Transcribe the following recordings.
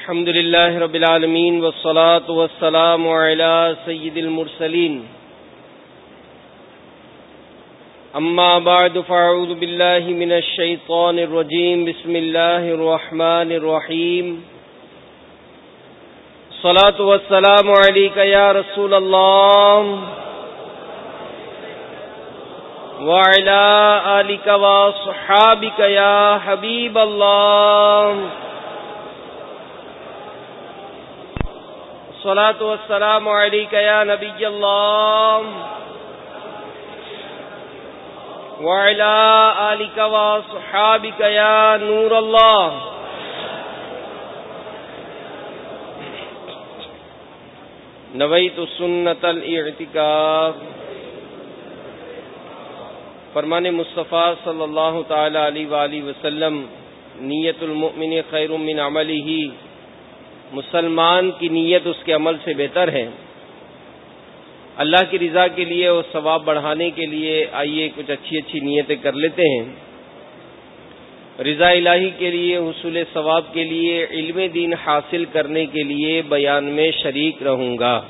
الحمد لله رب العالمين والصلاة والسلام على سيد المرسلين. أما بعد، فأعوذ بالله من الشيطان الرجيم. بسم الله الرحمن الرحيم. صلاة والسلام عليك يا رسول الله. وعلى آلك وصحابك يا حبيب الله. صلاة والسلام عليك يا نبي الله. وعلى آلك وصحابك يا نور الله. نويت سنة الاعتكاف. فرمان مصطفیٰ صلی اللہ تعالی علیہ وآلہ وسلم، نیت المؤمن خیر من عمله. مسلمان کی نیت اس کے عمل سے بہتر ہے۔ اللہ کی رضا کے لیے اور ثواب بڑھانے کے لیے آئیے کچھ اچھی اچھی نیتیں کر لیتے ہیں۔ رضا الہی کے لیے، حصول ثواب کے لیے، علم دین حاصل کرنے کے لیے بیان میں شریک رہوں گا۔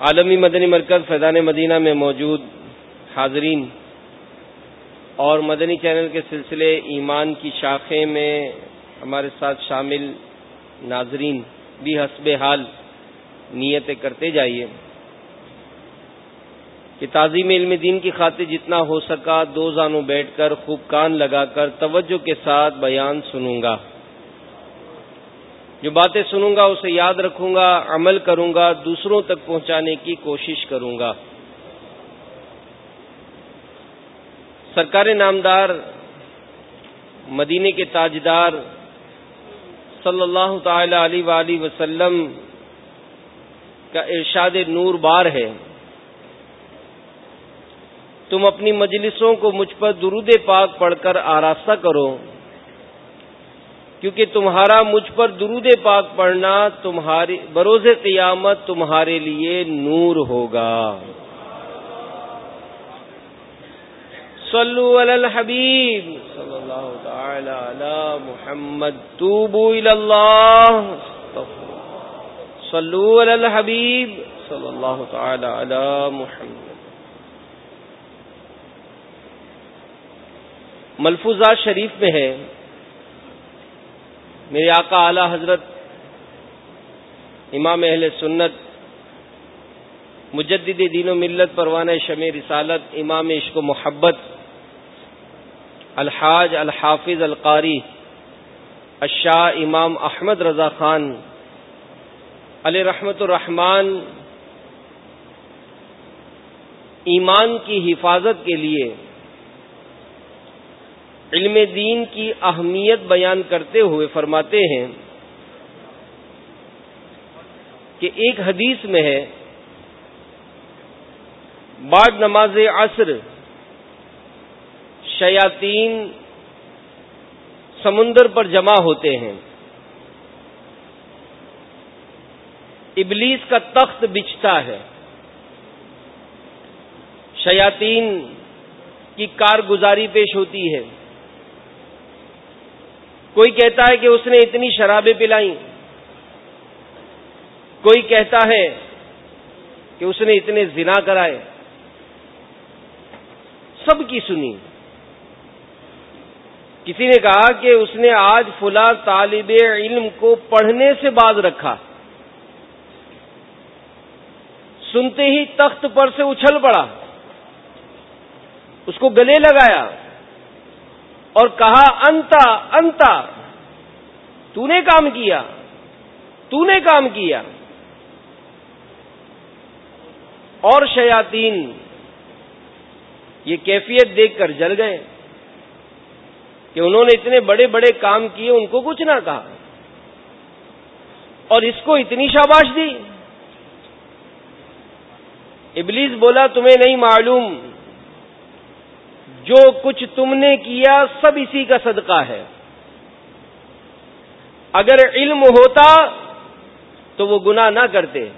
عالمی مدنی مرکز فیضان مدینہ میں موجود حاضرین اور مدنی چینل کے سلسلے ایمان کی شاخیں میں ہمارے ساتھ شامل ناظرین بھی حسب حال نیتیں کرتے جائیے۔ کہ تعظیم علم دین کی خاطر جتنا ہو سکا دو زانوں بیٹھ کر خوب کان لگا کر توجہ کے ساتھ بیان سنوں گا۔ جو باتیں سنوں گا اسے یاد رکھوں گا، عمل کروں گا، دوسروں تک پہنچانے کی کوشش کروں گا۔ سرکار نامدار، مدینے کے تاجدار صلی اللہ تعالی علیہ وسلم کا ارشاد نور بار ہے۔ تم اپنی مجلسوں کو مجھ پر درود پاک پڑھ کر آراستہ کرو۔ کیونکہ تمہارا مجھ پر درود پاک پڑھنا تمہاری، بروز قیامت تمہارے لیے نور ہوگا۔ صلو علی الحبیب صلی اللہ تعالی علی محمد. توبو الى اللہ صلو علی الحبیب صلی اللہ تعالی علی محمد. ملفوظات شریف میں ہے. میرے آقا اعلی حضرت امام اہل سنت، مجدد دین و ملت پروانہ شمع رسالت، امام عشق و محبت الحاج الحافظ القاری، الشاہ امام احمد رضا خان، علی رحمت الرحمان ایمان کی حفاظت کے لیے علم دین کی اہمیت بیان کرتے ہوئے فرماتے ہیں کہ ایک حدیث میں ہے، بعد نماز عصر شیاتین سمندر پر جمع ہوتے ہیں۔ ابلیس کا تخت بچتا ہے۔ شیاتین کی کارگزاری پیش ہوتی ہے۔ کوئی کہتا ہے کہ اس نے اتنی شرابیں پلائی کوئی کہتا ہے کہ اس نے اتنے زنا کرائے۔ سب کی سنی۔ کسی نے کہا کہ اس نے آج فلاں طالب علم کو پڑھنے سے باز رکھا۔ سنتے ہی تخت پر سے اچھل پڑا۔ اس کو گلے لگایا اور کہا، انتا انتا، تو نے کام کیا، تو نے کام کیا۔ اور شیاتین یہ کیفیت دیکھ کر جل گئے۔ کہ انہوں نے اتنے بڑے بڑے کام کیے، ان کو کچھ نہ کہا۔ اور اس کو اتنی شاباش دی۔ ابلیس بولا، تمہیں نہیں معلوم، جو کچھ تم نے کیا سب اسی کا صدقہ ہے۔ اگر علم ہوتا تو وہ گناہ نہ کرتے۔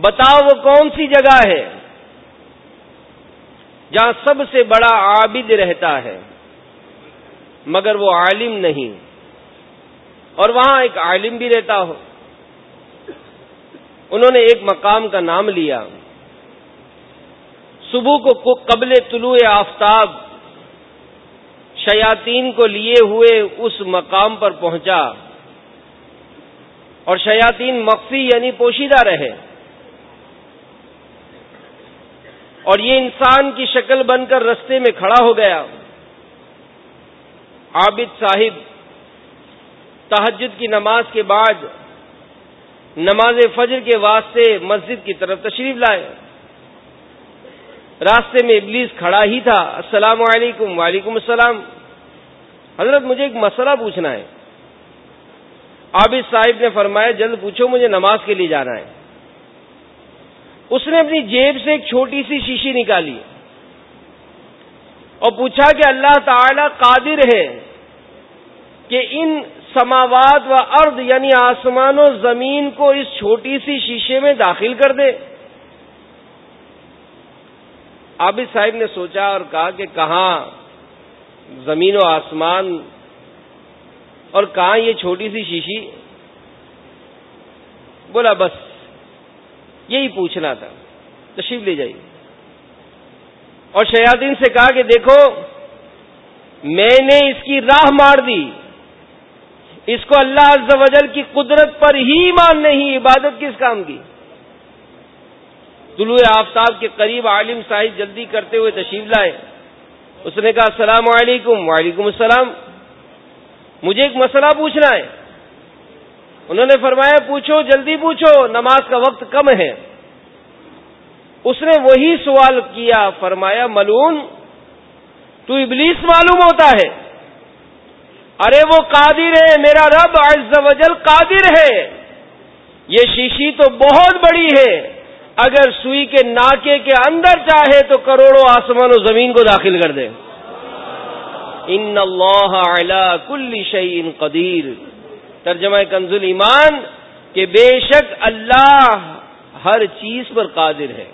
بتاؤ وہ کون سی جگہ ہے؟ جہاں سب سے بڑا عابد رہتا ہے، مگر وہ عالم نہیں۔ اور وہاں ایک عالم بھی رہتا ہو۔ انہوں نے ایک مقام کا نام لیا۔ صبح کو قبل طلوع آفتاب شیاتین کو لیے ہوئے اس مقام پر پہنچا۔ اور شیاتین مخفی یعنی پوشیدہ رہے۔ اور یہ انسان کی شکل بن کر رستے میں کھڑا ہو گیا۔ عابد صاحب تحجد کی نماز کے بعد نماز فجر کے واسطے مسجد کی طرف تشریف لائے۔ راستے میں ابلیس کھڑا ہی تھا۔ السلام علیکم، وعلیکم السلام۔ حضرت، مجھے ایک مسئلہ پوچھنا ہے۔ عابد صاحب نے فرمایا، جلد پوچھو مجھے نماز کے لیے جانا ہے۔ اس نے اپنی جیب سے ایک چھوٹی سی شیشی نکالی اور پوچھا کہ اللہ تعالی قادر ہے کہ ان سماوات و ارد یعنی آسمان و زمین کو اس چھوٹی سی شیشے میں داخل کر دے۔ عابد صاحب نے سوچا اور کہا کہ کہاں زمین و آسمان اور کہاں یہ چھوٹی سی شیشی؟ بولا بس۔ یہی پوچھنا تھا۔ تشریف لے جائیے۔ اور شیاطین سے کہا کہ دیکھو، میں نے اس کی راہ مار دی۔ اس کو اللہ عز و جل کی قدرت پر ہی مان نہیں، عبادت کس کام کی؟ طلوع آفتاب کے قریب عالم صاحب جلدی کرتے ہوئے تشریف لائے۔ اس نے کہا، السلام علیکم۔ وعلیکم السلام۔ مجھے ایک مسئلہ پوچھنا ہے۔ انہوں نے فرمایا، پوچھو، جلدی پوچھو، نماز کا وقت کم ہے۔ اس نے وہی سوال کیا، فرمایا، ملون، تو ابلیس معلوم ہوتا ہے۔ ارے، وہ قادر ہے، میرا رب، عز و جل قادر ہے۔ یہ شیشی تو بہت بڑی ہے۔ اگر سوئی کے ناکے کے اندر چاہے تو کروڑوں آسمان و زمین کو داخل کر دے۔ ان اللہ علی کل شعین قدیر۔ ترجمہ کنزل ایمان کہ بے شک اللہ ہر چیز پر قادر ہے۔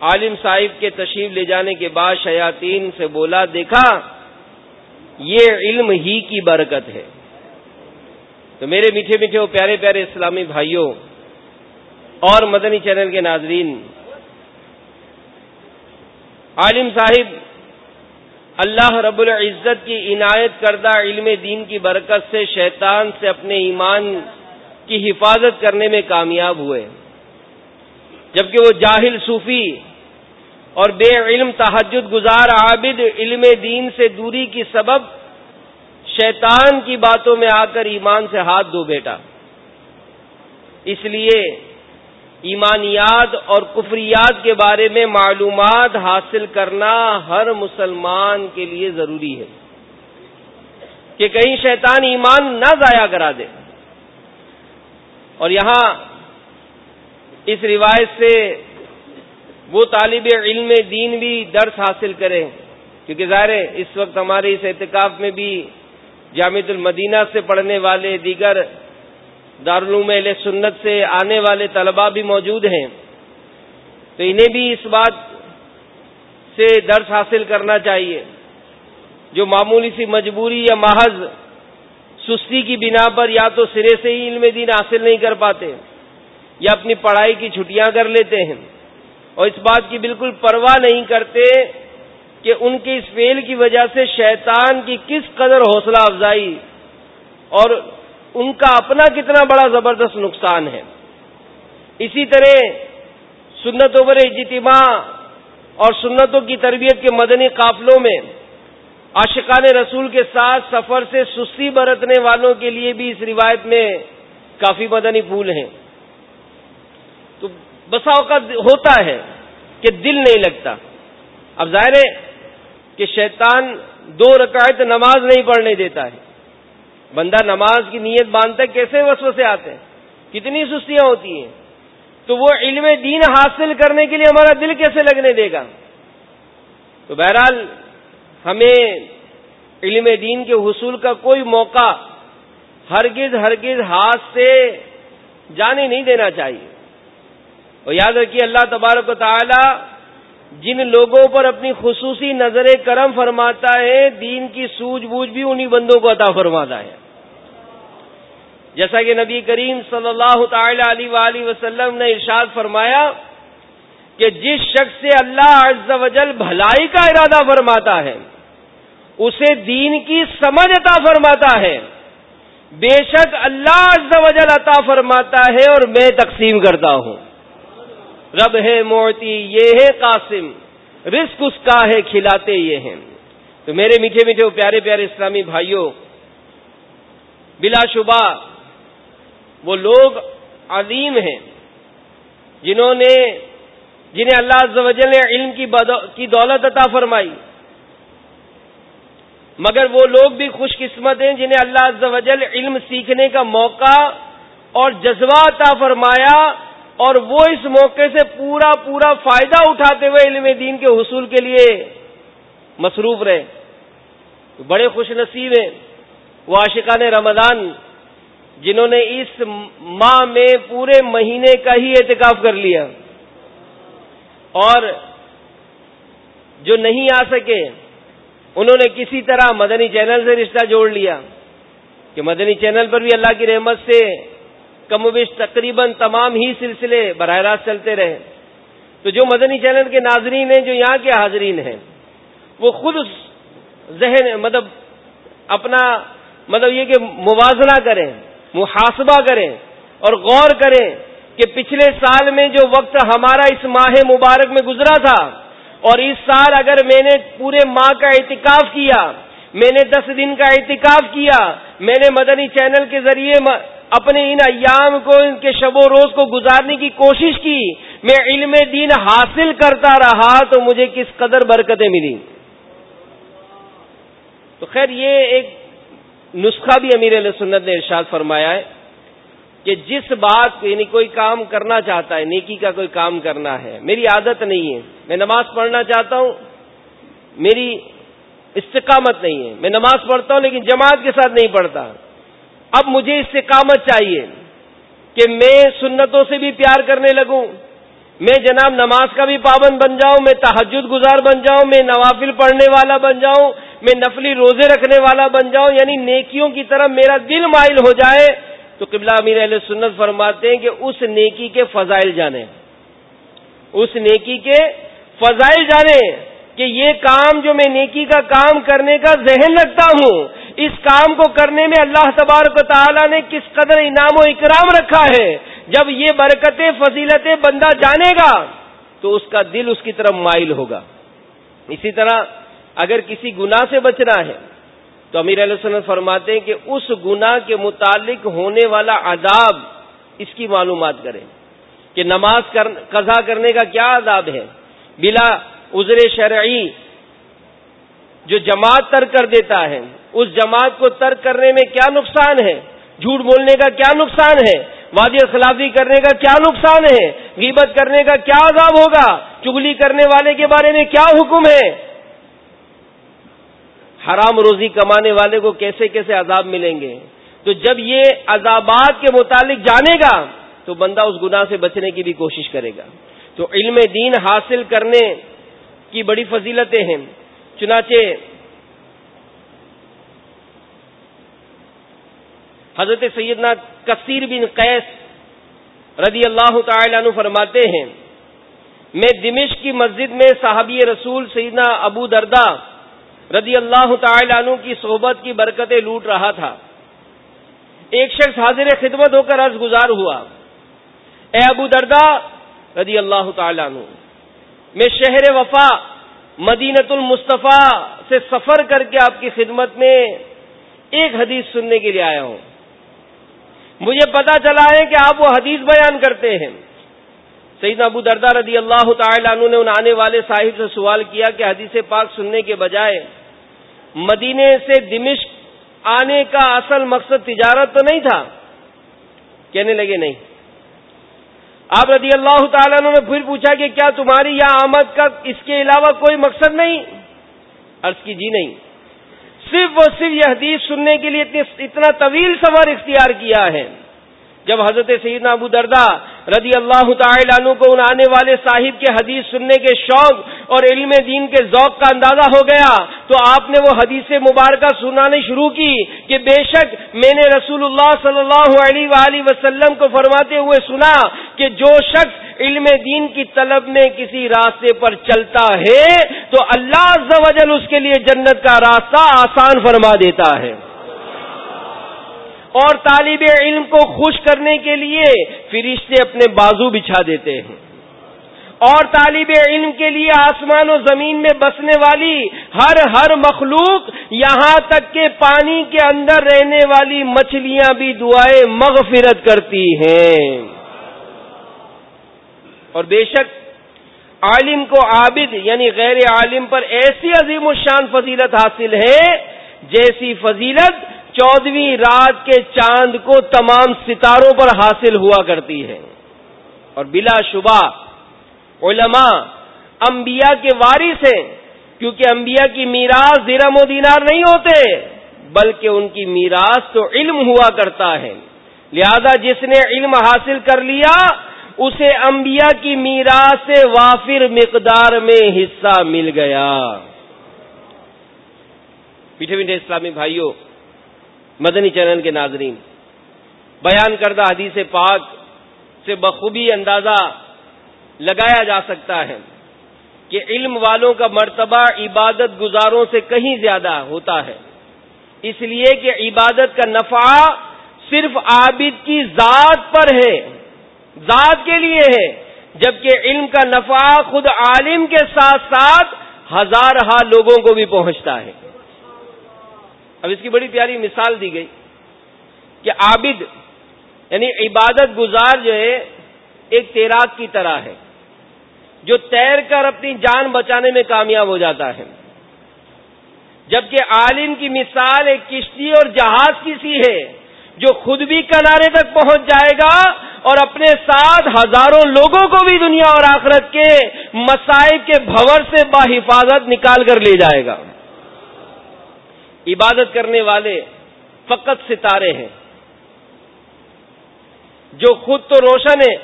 عالم صاحب کے تشریف لے جانے کے بعد شیاطین سے بولا، دیکھا، یہ علم ہی کی برکت ہے۔ تو میرے میٹھے میٹھے پیارے پیارے اسلامی بھائیوں اور مدنی چینل کے ناظرین، عالم صاحب اللہ رب العزت کی عنایت کردہ علم دین کی برکت سے شیطان سے اپنے ایمان کی حفاظت کرنے میں کامیاب ہوئے۔ جبکہ وہ جاہل صوفی اور بے علم تحجد گزار عابد علم دین سے دوری کی سبب شیطان کی باتوں میں آ کر ایمان سے ہاتھ دھو بیٹا۔ اس لیے ایمانیات اور کفریات کے بارے میں معلومات حاصل کرنا ہر مسلمان کے لیے ضروری ہے کہ کہیں شیطان ایمان نہ ضائع کرا دے۔ اور یہاں اس روایت سے وہ طالب علم دین بھی درس حاصل کرے کیونکہ ظاہر ہے اس وقت ہمارے اس احتکاب میں بھی جامع المدینہ سے پڑھنے والے دیگر دارالعلوم اہل سنت سے آنے والے طلباء بھی موجود ہیں۔ تو انہیں بھی اس بات سے درس حاصل کرنا چاہیے۔ جو معمولی سی مجبوری یا محض سستی کی بنا پر یا تو سرے سے ہی علم دین حاصل نہیں کر پاتے یا اپنی پڑھائی کی چھٹیاں کر لیتے ہیں۔ اور اس بات کی بالکل پرواہ نہیں کرتے کہ ان کے اس فیل کی وجہ سے شیطان کی کس قدر حوصلہ افزائی اور ان کا اپنا کتنا بڑا زبردست نقصان ہے۔ اسی طرح سنتوں پر اجتماع اور سنتوں کی تربیت کے مدنی قافلوں میں عاشقان رسول کے ساتھ سفر سے سستی برتنے والوں کے لیے بھی اس روایت میں کافی مدنی پھول ہیں۔ تو بسا اوقات ہوتا ہے کہ دل نہیں لگتا۔ اب ظاہر ہے کہ شیطان دو رکعت نماز نہیں پڑھنے دیتا ہے۔ بندہ نماز کی نیت باندھتا ہے، کیسے وسو سے آتے ہیں؟ کتنی سستیاں ہوتی ہیں۔ تو وہ علم دین حاصل کرنے کے لیے ہمارا دل کیسے لگنے دے گا؟ تو بہرحال ہمیں علم دین کے حصول کا کوئی موقع ہرگز ہرگز ہاتھ سے جانے نہیں دینا چاہیے۔ اور یاد رکھیے، اللہ تبارک و تعالی جن لوگوں پر اپنی خصوصی نظر کرم فرماتا ہے، دین کی سوجھ بوجھ بھی انہی بندوں کو عطا فرماتا ہے۔ جیسا کہ نبی کریم صلی اللہ تعالی علیہ وآلہ وسلم نے ارشاد فرمایا کہ جس شخص سے اللہ عز و جل بھلائی کا ارادہ فرماتا ہے، اسے دین کی سمجھ عطا فرماتا ہے۔ بے شک اللہ عز و جل عطا فرماتا ہے اور میں تقسیم کرتا ہوں۔ رب ہے موتی یہ ہے قاسم، رزق اس کا ہے، کھلاتے یہ ہیں۔ تو میرے میٹھے میٹھے پیارے پیارے اسلامی بھائیوں، بلا شبہ وہ لوگ عظیم ہیں جنہوں نے جنہیں اللہ عز و جل نے علم کی دولت عطا فرمائی۔ مگر وہ لوگ بھی خوش قسمت ہیں جنہیں اللہ عز و جل علم سیکھنے کا موقع اور جذبہ عطا فرمایا اور وہ اس موقع سے پورا پورا فائدہ اٹھاتے ہوئے علم دین کے حصول کے لیے مصروف رہے۔ بڑے خوش نصیب ہیں۔ وہ عاشقان رمضان جنہوں نے اس ماہ میں پورے مہینے کا ہی اعتکاف کر لیا اور جو نہیں آ سکے، انہوں نے کسی طرح مدنی چینل سے رشتہ جوڑ لیا کہ مدنی چینل پر بھی اللہ کی رحمت سے کم و بیش تقریباً تمام ہی سلسلے براہ راست چلتے رہے۔ تو جو مدنی چینل کے ناظرین ہیں، جو یہاں کے حاضرین ہیں، وہ خود ذہن مطلب اپنا مطلب یہ کہ موازنہ کریں۔ محاسبہ کریں اور غور کریں کہ پچھلے سال میں جو وقت ہمارا اس ماہ مبارک میں گزرا تھا، اور اس سال اگر میں نے پورے ماہ کا احتکاف کیا، میں نے دس دن کا احتکاف کیا، میں نے مدنی چینل کے ذریعے اپنے ان ایام کو، ان کے شب و روز کو گزارنے کی کوشش کی، میں علم دین حاصل کرتا رہا تو مجھے کس قدر برکتیں ملی تو خیر یہ ایک نسخہ بھی امیر علیہ سنت نے ارشاد فرمایا ہے کہ جس بات کو یعنی کوئی کام کرنا چاہتا ہے، نیکی کا کوئی کام کرنا ہے، میری عادت نہیں ہے۔ میں نماز پڑھنا چاہتا ہوں، میری استقامت نہیں ہے۔ میں نماز پڑھتا ہوں لیکن جماعت کے ساتھ نہیں پڑھتا۔ اب مجھے استقامت چاہیے کہ میں سنتوں سے بھی پیار کرنے لگوں۔ میں جناب نماز کا بھی پابند بن جاؤں، میں تحجد گزار بن جاؤں، میں نوافل پڑھنے والا بن جاؤں۔ میں نفلی روزے رکھنے والا بن جاؤں یعنی نیکیوں کی طرف میرا دل مائل ہو جائے، تو قبلہ امیر علیہ سنت فرماتے ہیں کہ اس نیکی کے فضائل جانے اس نیکی کے فضائل جانے کہ یہ کام جو میں نیکی کا کام کرنے کا ذہن رکھتا ہوں، اس کام کو کرنے میں اللہ تبارک و تعالیٰ نے کس قدر انعام و اکرام رکھا ہے۔ جب یہ برکتیں، فضیلتیں بندہ جانے گا، تو اس کا دل اس کی طرف مائل ہوگا۔ اسی طرح اگر کسی گناہ سے بچنا ہے، تو امیر علیہ وسلم فرماتے ہیں کہ اس گناہ کے متعلق ہونے والا عذاب اس کی معلومات کریں کہ نماز قضا کرنے کا کیا عذاب ہے۔ بلا عذر شرعی جو جماعت ترک کر دیتا ہے، اس جماعت کو ترک کرنے میں کیا نقصان ہے؟ جھوٹ بولنے کا کیا نقصان ہے؟ وادی خلافی کرنے کا کیا نقصان ہے؟ غیبت کرنے کا کیا عذاب ہوگا؟ چگلی کرنے والے کے بارے میں کیا حکم ہے؟ حرام روزی کمانے والے کو کیسے کیسے عذاب ملیں گے؟ تو جب یہ عذابات کے متعلق جانے گا، تو بندہ اس گناہ سے بچنے کی بھی کوشش کرے گا۔ تو علم دین حاصل کرنے کی بڑی فضیلتیں ہیں۔ چنانچہ حضرت سیدنا کثیر بن قیس رضی اللہ تعالی عنہ فرماتے ہیں، میں دمشق کی مسجد میں صحابی رسول سیدنا ابو دردا رضی اللہ تعالی عنہ کی صحبت کی برکتیں لوٹ رہا تھا۔ ایک شخص حاضر خدمت ہو کر عرض گزار ہوا۔ اے ابو دردا رضی اللہ تعالی عنہ، میں شہر وفا مدینت المصطفیٰ سے سفر کر کے آپ کی خدمت میں ایک حدیث سننے کے لیے آیا ہوں۔ مجھے پتا چلا ہے کہ آپ وہ حدیث بیان کرتے ہیں۔ سعید ابو دردہ رضی اللہ تعالی عنہ نے ان آنے والے صاحب سے سوال کیا کہ حدیث پاک سننے کے بجائے مدینے سے دمشق آنے کا اصل مقصد تجارت تو نہیں تھا؟ کہنے لگے نہیں۔ آپ رضی اللہ تعالیٰ نے پھر پوچھا کہ کیا تمہاری یا آمد کا اس کے علاوہ کوئی مقصد نہیں؟ عرض کی جی نہیں۔ صرف اور صرف یہ حدیث سننے کے لیے اتنا طویل سفر اختیار کیا ہے۔ جب حضرت سیدنا ابو دردا رضی اللہ تعالی عنہ کو ان آنے والے صاحب کے حدیث سننے کے شوق اور علم دین کے ذوق کا اندازہ ہو گیا، تو آپ نے وہ حدیث مبارکہ سنانے شروع کی کہ بے شک میں نے رسول اللہ صلی اللہ علیہ وآلہ وسلم کو فرماتے ہوئے سنا کہ جو شخص علم دین کی طلب میں کسی راستے پر چلتا ہے، تو اللہ اس کے لیے جنت کا راستہ آسان فرما دیتا ہے۔ اور طالب علم کو خوش کرنے کے لیے فرشتے اپنے بازو بچھا دیتے ہیں۔ اور طالب علم کے لیے آسمان و زمین میں بسنے والی ہر ہر مخلوق یہاں تک کہ پانی کے اندر رہنے والی مچھلیاں بھی دعائیں مغفرت کرتی ہیں۔ اور بے شک عالم کو عابد یعنی غیر عالم پر ایسی عظیم الشان فضیلت حاصل ہے جیسی فضیلت چودہویں رات کے چاند کو تمام ستاروں پر حاصل ہوا کرتی ہے اور بلا شبہ علماء، انبیاء کے وارث ہیں، کیونکہ انبیاء کی میراث درم و دینار نہیں ہوتے، بلکہ ان کی میراث تو علم ہوا کرتا ہے۔ لہذا جس نے علم حاصل کر لیا، اسے انبیاء کی میراث سے وافر مقدار میں حصہ مل گیا۔ میٹھے میٹھے اسلامی بھائیوں مدنی چینل کے ناظرین، بیان کردہ حدیث پاک سے بخوبی اندازہ لگایا جا سکتا ہے کہ علم والوں کا مرتبہ عبادت گزاروں سے کہیں زیادہ ہوتا ہے۔ اس لیے کہ عبادت کا نفع صرف عابد کی ذات پر ہے، ذات کے لیے ہے، جبکہ علم کا نفع خود عالم کے ساتھ ساتھ ہزار لوگوں کو بھی پہنچتا ہے۔ اب اس کی بڑی پیاری مثال دی گئی کہ عابد یعنی عبادت گزار جو ہے، ایک تیراک کی طرح ہے، جو تیر کر اپنی جان بچانے میں کامیاب ہو جاتا ہے۔ جبکہ عالم کی مثال ایک کشتی اور جہاز کی سی ہے، جو خود بھی کنارے تک پہنچ جائے گا اور اپنے ساتھ ہزاروں لوگوں کو بھی دنیا اور آخرت کے مسائل کے بھور سے باحفاظت نکال کر لے جائے گا۔ عبادت کرنے والے فقط ستارے ہیں۔ جو خود تو روشن ہے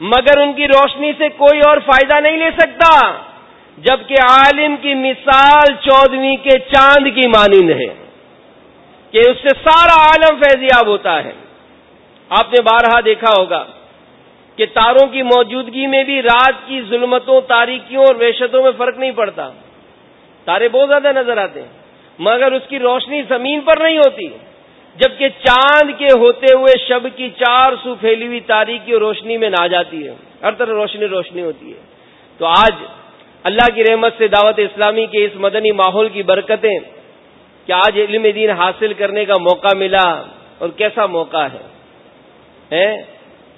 مگر ان کی روشنی سے کوئی اور فائدہ نہیں لے سکتا، جبکہ عالم کی مثال چودویں کے چاند کی مانند ہے۔ کہ اس سے سارا عالم فیضیاب ہوتا ہے۔ آپ نے بارہا دیکھا ہوگا کہ تاروں کی موجودگی میں بھی رات کی ظلمتوں، تاریکیوں اور وحشتوں میں فرق نہیں پڑتا۔ تارے بہت زیادہ نظر آتے ہیں۔ مگر اس کی روشنی زمین پر نہیں ہوتی، جبکہ چاند کے ہوتے ہوئے شب کی چار سو پھیلی ہوئی تاریخی روشنی میں نہ جاتی ہے۔ ہر طرح روشنی روشنی ہوتی ہے۔ تو آج اللہ کی رحمت سے دعوت اسلامی کے اس مدنی ماحول کی برکتیں کہ آج علم دین حاصل کرنے کا موقع ملا۔ اور کیسا موقع ہے؟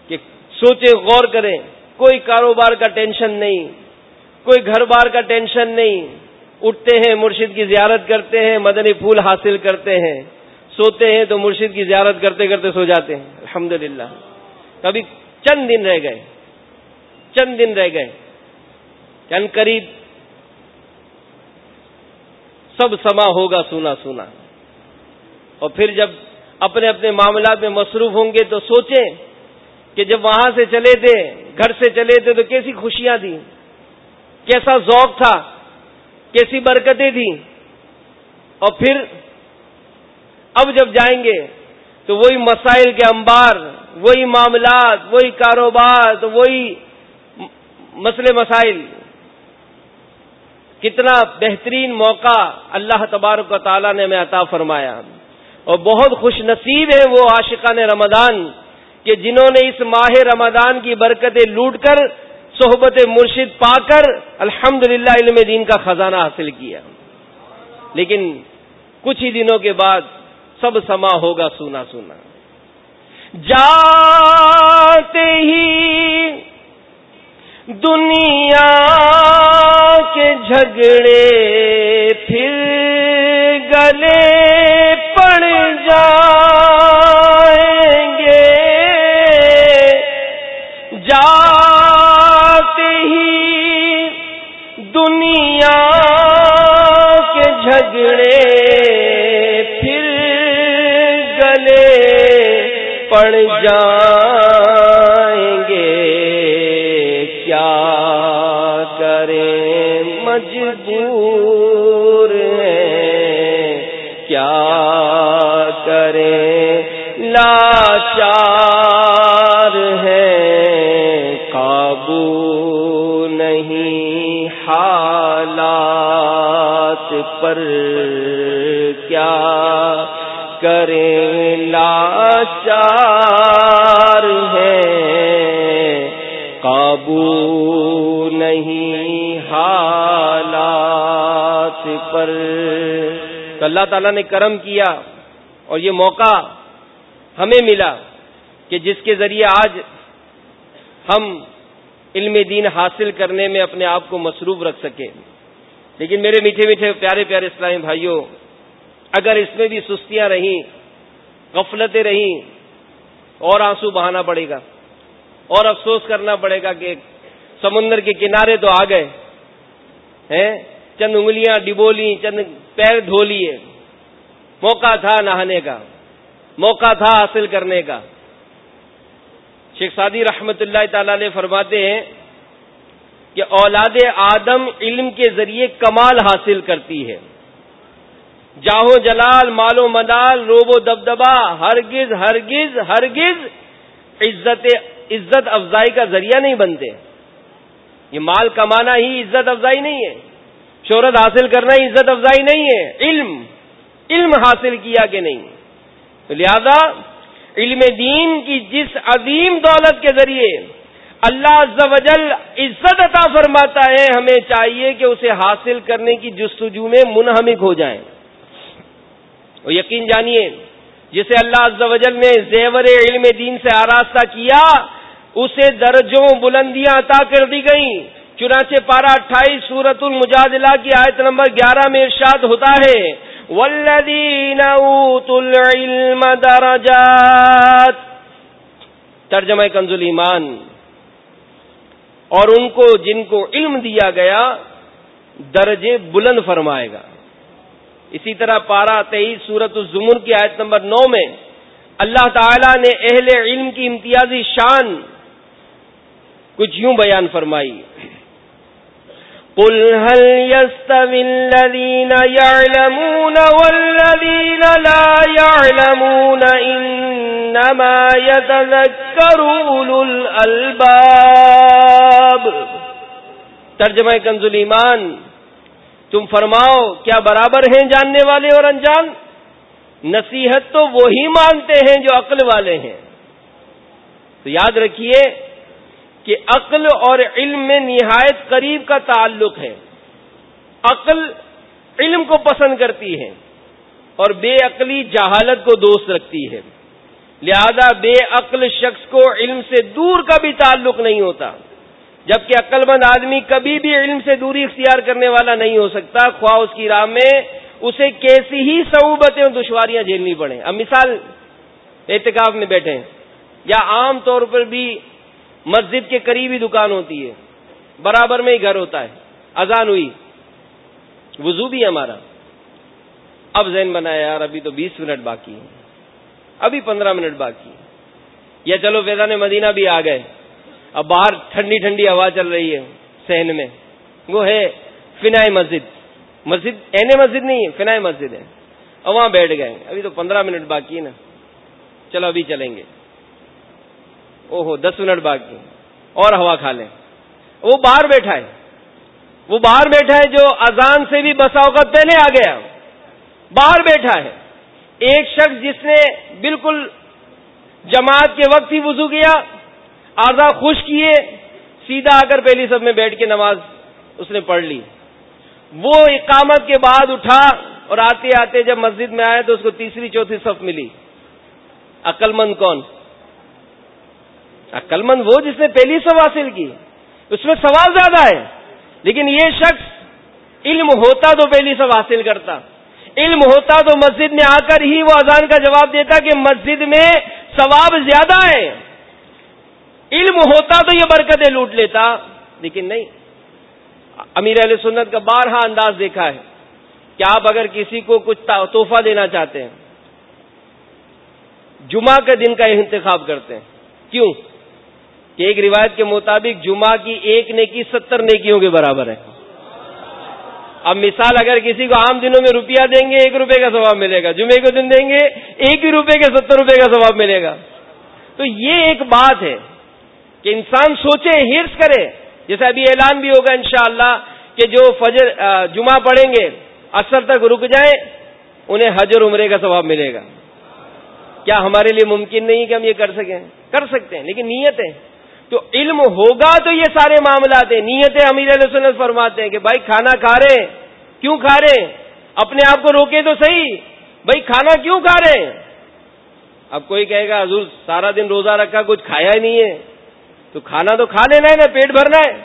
کہ سوچے، غور کریں۔ کوئی کاروبار کا ٹینشن نہیں، کوئی گھر بار کا ٹینشن نہیں۔ اٹھتے ہیں، مرشد کی زیارت کرتے ہیں، مدنی پھول حاصل کرتے ہیں۔ سوتے ہیں تو مرشد کی زیارت کرتے کرتے سو جاتے ہیں۔ الحمد کبھی چند دن رہ گئے۔ چند دن رہ گئے۔ چند قریب سب سما ہوگا سونا سونا۔ اور پھر جب اپنے اپنے معاملات میں مصروف ہوں گے تو سوچیں کہ جب وہاں سے چلے تھے، گھر سے چلے تھے تو کیسی خوشیاں تھیں۔ کیسا ذوق تھا۔ کیسی برکتیں تھیں؟ اور پھر اب جب جائیں گے تو وہی مسائل کے انبار، وہی معاملات، وہی کاروبار، تو وہی مسئلے مسائل۔ کتنا بہترین موقع اللہ تبارک و تعالیٰ نے ہمیں عطا فرمایا۔ اور بہت خوش نصیب ہے وہ عاشقان رمضان کہ جنہوں نے اس ماہ رمضان کی برکتیں لوٹ کر صحبت مرشد پا کر الحمد علم دین کا خزانہ حاصل کیا۔ لیکن کچھ ہی دنوں کے بعد سب سما ہوگا سونا سونا۔ جاتے ہی دنیا کے جھگڑے پھر گلے پڑ جائیں گے۔ کیا کریں مجبور ہیں؟ کیا کریں لاچار ہے قابو نہیں حالات پر۔ کیا کریں لاچار قابو نہیں حالات پر۔ اللہ تعالیٰ نے کرم کیا اور یہ موقع ہمیں ملا کہ جس کے ذریعے آج ہم علم دین حاصل کرنے میں اپنے آپ کو مصروف رکھ سکے لیکن میرے میٹھے میٹھے پیارے پیارے اسلامی بھائیوں، اگر اس میں بھی سستیاں رہیں، غفلتیں رہیں، اور آنسو بہانا پڑے گا۔ اور افسوس کرنا پڑے گا کہ سمندر کے کنارے تو آ گئے، ہیں؟ چند انگلیاں ڈبولی، چند پیر دھو لیے۔ موقع تھا نہانے کا، موقع تھا حاصل کرنے کا۔ شیخ سعدی رحمت اللہ تعالی علیہ فرماتے ہیں کہ اولاد آدم علم کے ذریعے کمال حاصل کرتی ہے۔ جاہو جلال مال و مدال روب و دبدبا، ہرگز ہرگز ہرگز عزت عزت افزائی کا ذریعہ نہیں بنتے یہ مال کمانا ہی عزت افزائی نہیں ہے شہرت حاصل کرنا ہی عزت افزائی نہیں ہے علم علم حاصل کیا کہ نہیں؟ لہذا علم دین کی جس عظیم دولت کے ذریعے اللہ عز و جل عزت عطا فرماتا ہے، ہمیں چاہیے کہ اسے حاصل کرنے کی جستجو میں منہمک ہو جائیں۔ اور یقین جانیے، جسے اللہ عز و جل نے زیور علم دین سے آراستہ کیا اسے درجوں بلندیاں عطا کر دی گئیں۔ چنانچہ پارہ اٹھائیس سورت المجادلہ کی آیت نمبر گیارہ میں ارشاد ہوتا ہے والذین اوتوا العلم درجات۔ ترجمہ کنز ایمان۔ اور ان کو جن کو علم دیا گیا، درجے بلند فرمائے گا۔ اسی طرح پارا تیئیس سورت الزمر کی آیت نمبر نو میں اللہ تعالی نے اہل علم کی امتیازی شان کچھ یوں بیان فرمائی۔ قل هل يستوي الذين يعلمون والذين لا يعلمون إنما يتذكر أولو الألباب۔ ترجمہ کنز ایمان تم فرماؤ کیا برابر ہیں جاننے والے اور انجان؟ نصیحت تو وہی مانتے ہیں جو عقل والے ہیں۔ تو یاد رکھیے کہ عقل اور علم میں نہایت قریب کا تعلق ہے۔ عقل علم کو پسند کرتی ہے اور بے عقلی جہالت کو دوست رکھتی ہے۔ لہذا بے عقل شخص کو علم سے دور کا بھی تعلق نہیں ہوتا، جبکہ عقل مند آدمی کبھی بھی علم سے دوری اختیار کرنے والا نہیں ہو سکتا۔ خواہ اس کی راہ میں اسے کیسی ہی صعوبتیں اور دشواریاں جھیلنی پڑیں۔ اب مثال احتکاب میں بیٹھے یا عام طور پر بھی مسجد کے قریب ہی دکان ہوتی ہے۔ برابر میں ہی گھر ہوتا ہے۔ اذان ہوئی۔ وضو بھی ہمارا۔ اب ذہن بنایا یار، ابھی تو بیس منٹ باقی ہے ابھی پندرہ منٹ باقی یا چلو فیضان مدینہ بھی آ گئے۔ اب باہر ٹھنڈی ٹھنڈی ہوا چل رہی ہے سہن میں۔ وہ ہے فنائے مسجد۔ مسجد، این مسجد نہیں ہے فنائے مسجد ہے۔ اور وہاں بیٹھ گئے۔ ابھی تو پندرہ منٹ باقی ہے نا۔ چلو، ابھی چلیں گے۔ او ہو دس منٹ باقی۔ اور ہوا کھا لیں۔ وہ باہر بیٹھا ہے۔ وہ باہر بیٹھا ہے جو اذان سے بھی بسا اوقات پہلے آ گیا۔ باہر بیٹھا ہے۔ ایک شخص جس نے بالکل جماعت کے وقت ہی وضو کیا، آزا خوش کیے، سیدھا آ کر پہلی سب میں بیٹھ کے نماز اس نے پڑھ لی۔ وہ اقامت کے بعد اٹھا اور آتے آتے جب مسجد میں آئے تو اس کو تیسری، چوتھی صف ملی۔ عقل مند کون؟ عقل مند وہ جس نے پہلی سب حاصل کی، اس میں سوال زیادہ ہے۔ لیکن یہ شخص علم ہوتا تو پہلی سب حاصل کرتا۔ علم ہوتا تو مسجد میں آ کر ہی وہ اذان کا جواب دیتا کہ مسجد میں ثواب زیادہ ہے۔ علم ہوتا تو یہ برکتیں لوٹ لیتا، لیکن نہیں۔ امیر علیہ سنت کا بارہا انداز دیکھا ہے۔ کہ آپ اگر کسی کو کچھ تحفہ دینا چاہتے ہیں، جمعہ کے دن کا انتخاب کرتے ہیں۔ کیوں؟ کہ ایک روایت کے مطابق جمعہ کی ایک نیکی ستر نیکیوں کے برابر ہے۔ اب مثال اگر کسی کو عام دنوں میں روپیہ دیں گے، ایک روپے کا ثواب ملے گا۔ جمعے کے دن دیں گے، ایک ہی روپے کے ستر روپے کا ثواب ملے گا۔ تو یہ ایک بات ہے کہ انسان سوچے ہرس کرے۔ جیسے ابھی اعلان بھی ہوگا انشاءاللہ کہ جو فجر جمعہ پڑھیں گے اثر تک رک جائیں، انہیں حجر عمرے کا ثواب ملے گا۔ کیا ہمارے لیے ممکن نہیں کہ ہم یہ کر سکیں؟ کر سکتے ہیں، لیکن نیت ہے۔ تو علم ہوگا تو یہ سارے معاملات ہیں۔ نیتیں امیر علیہ سنت فرماتے ہیں کہ بھائی کھانا کھا رہے کیوں کھا رہے اپنے آپ کو روکے تو صحیح۔ بھائی کھانا کیوں کھا رہے اب کوئی کہے گا، حضور سارا دن روزہ رکھا، کچھ کھایا ہی نہیں ہے۔ تو کھانا تو کھا لینا ہے نا، پیٹ بھرنا ہے۔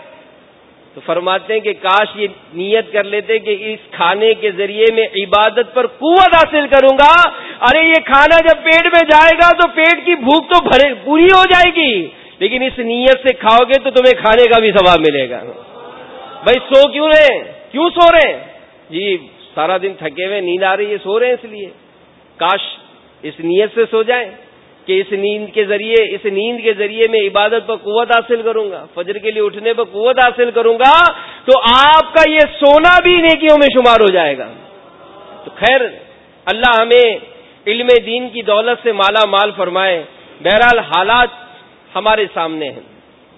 تو فرماتے ہیں کہ کاش یہ نیت کر لیتے کہ اس کھانے کے ذریعے میں عبادت پر قوت حاصل کروں گا۔ ارے، یہ کھانا جب پیٹ میں جائے گا تو پیٹ کی بھوک تو پوری ہو جائے گی۔ لیکن اس نیت سے کھاؤ گے تو تمہیں کھانے کا بھی ثواب ملے گا۔ بھائی سو کیوں رہے کیوں سو رہے جی سارا دن تھکے ہوئے، نیند آ رہی ہے، سو رہے ہیں اس لیے۔ کاش اس نیت سے سو جائیں کہ اس نیند کے ذریعے، اس نیند کے ذریعے میں عبادت پر قوت حاصل کروں گا، فجر کے لیے اٹھنے پر قوت حاصل کروں گا، تو آپ کا یہ سونا بھی نیکیوں میں شمار ہو جائے گا۔ تو خیر، اللہ ہمیں علم دین کی دولت سے مالا مال فرمائے۔ بہرحال حالات ہمارے سامنے ہیں۔